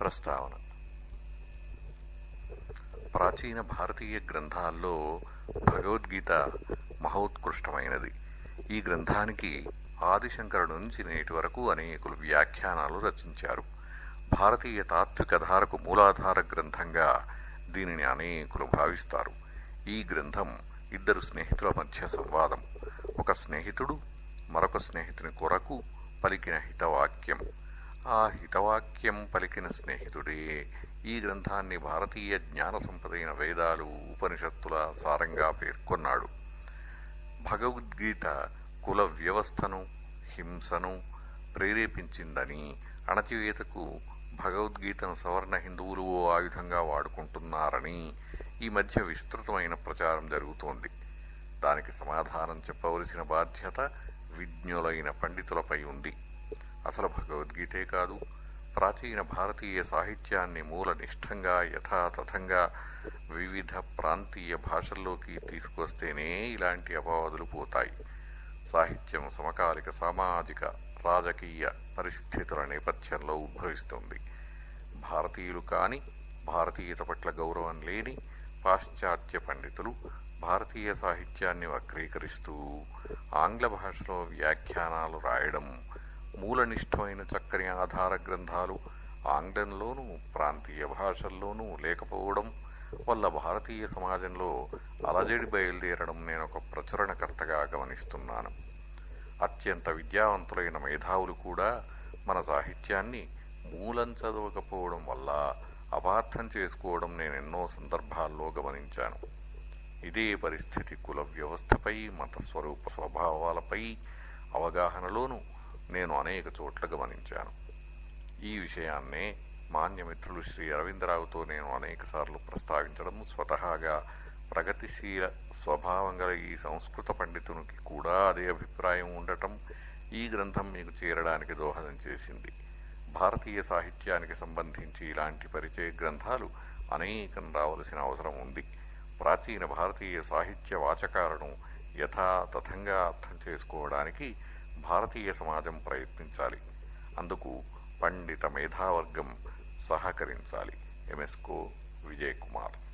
ప్రస్తావన. ప్రాచీన భారతీయ గ్రంథాల్లో భగవద్గీత మహోత్కృష్టమైనది. ఈ గ్రంథానికి ఆదిశంకరుడు నుంచి నేటి వరకు అనేకులు వ్యాఖ్యానాలు రచించారు. భారతీయ తాత్వికధారకు మూలాధార గ్రంథంగా దీనిని అనేకులు భావిస్తారు. ఈ గ్రంథం ఇద్దరు స్నేహితుల మధ్య సంవాదం. ఒక స్నేహితుడు మరొక స్నేహితుని కొరకు పలికిన హితవాక్యం. ఆ హితవాక్యం పలికిన స్నేహితుడే. ఈ గ్రంథాన్ని భారతీయ జ్ఞాన సంపదైన వేదాలు ఉపనిషత్తుల సారంగా పేర్కొన్నాడు. భగవద్గీత కుల వ్యవస్థను హింసను ప్రేరేపించిందని అణచివేతకు భగవద్గీతను సవర్ణ హిందువులు ఓ ఆయుధంగా వాడుకుంటున్నారని ఈ మధ్య విస్తృతమైన ప్రచారం జరుగుతోంది. దానికి సమాధానం చెప్పవలసిన బాధ్యత విజ్ఞులైన పండితులపై ఉంది. అసలు భగవద్గీతే కాదు. ప్రాచీన భారతీయ సాహిత్యాన్ని మూలనిష్టంగా యథాతథంగా వివిధ ప్రాంతీయ భాషల్లోకి తీసుకొస్తేనే ఇలాంటి అపవాదులు పోతాయి. సాహిత్యం సమకాలిక సామాజిక రాజకీయ పరిస్థితుల నేపథ్యంలో ఉద్భవిస్తుంది. భారతీయులు కాని భారతీయత పట్ల గౌరవం లేని పాశ్చాత్య పండితులు భారతీయ సాహిత్యాన్ని వక్రీకరిస్తూ ఆంగ్ల భాషలో వ్యాఖ్యానాలు రాయడం మూలనిష్టమైన చక్కని ఆధార గ్రంథాలు ఆంగ్లంలోనూ ప్రాంతీయ భాషల్లోనూ లేకపోవడం వల్ల భారతీయ సమాజంలో అలజడి బయలుదేరడం నేను ఒక ప్రచురణకర్తగా గమనిస్తున్నాను. అత్యంత విద్యావంతులైన మేధావులు కూడా మన సాహిత్యాన్ని మూలం చదవకపోవడం వల్ల అపార్థం చేసుకోవడం నేను ఎన్నో సందర్భాల్లో గమనించాను. ఇదే పరిస్థితి కుల వ్యవస్థపై మత స్వరూప స్వభావాలపై అవగాహనలోనూ నేను అనేక చోట్ల గమనించాను. ఈ విషయాన్నే మాన్యమిత్రులు శ్రీ అరవిందరావుతో నేను అనేకసార్లు ప్రస్తావించడం స్వతహాగా ప్రగతిశీల స్వభావం గల ఈ సంస్కృత పండితునికి కూడా అదే అభిప్రాయం ఉండటం ఈ గ్రంథం మీకు చేరడానికి దోహదం చేసింది. భారతీయ సాహిత్యానికి సంబంధించి ఇలాంటి పరిచయ గ్రంథాలు అనేకం రావలసిన అవసరం ఉంది. ప్రాచీన భారతీయ సాహిత్య వాచకాలను యథాతథంగా అర్థం చేసుకోవడానికి భారతీయ సమాజం ప్రయత్నించాలి. అందుకు పండిత మేధావర్గం సహకరించాలి. ఎంఎస్కో విజయ్ కుమార్